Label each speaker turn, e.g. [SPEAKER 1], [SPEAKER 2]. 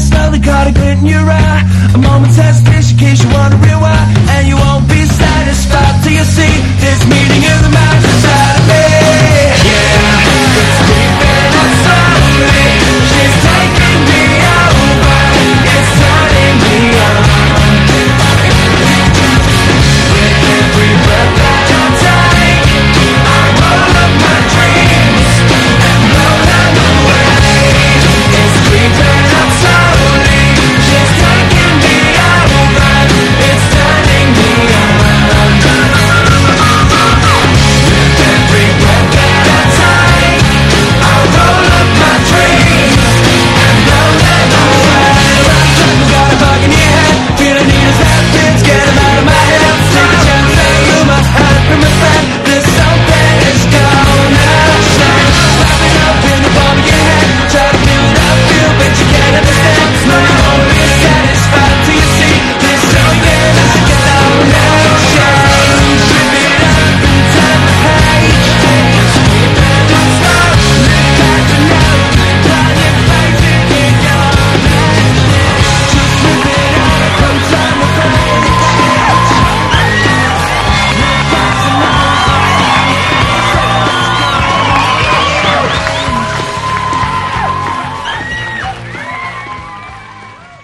[SPEAKER 1] slowly caught a glint in your eye. A moment's hesitation in case you want to rewind, And you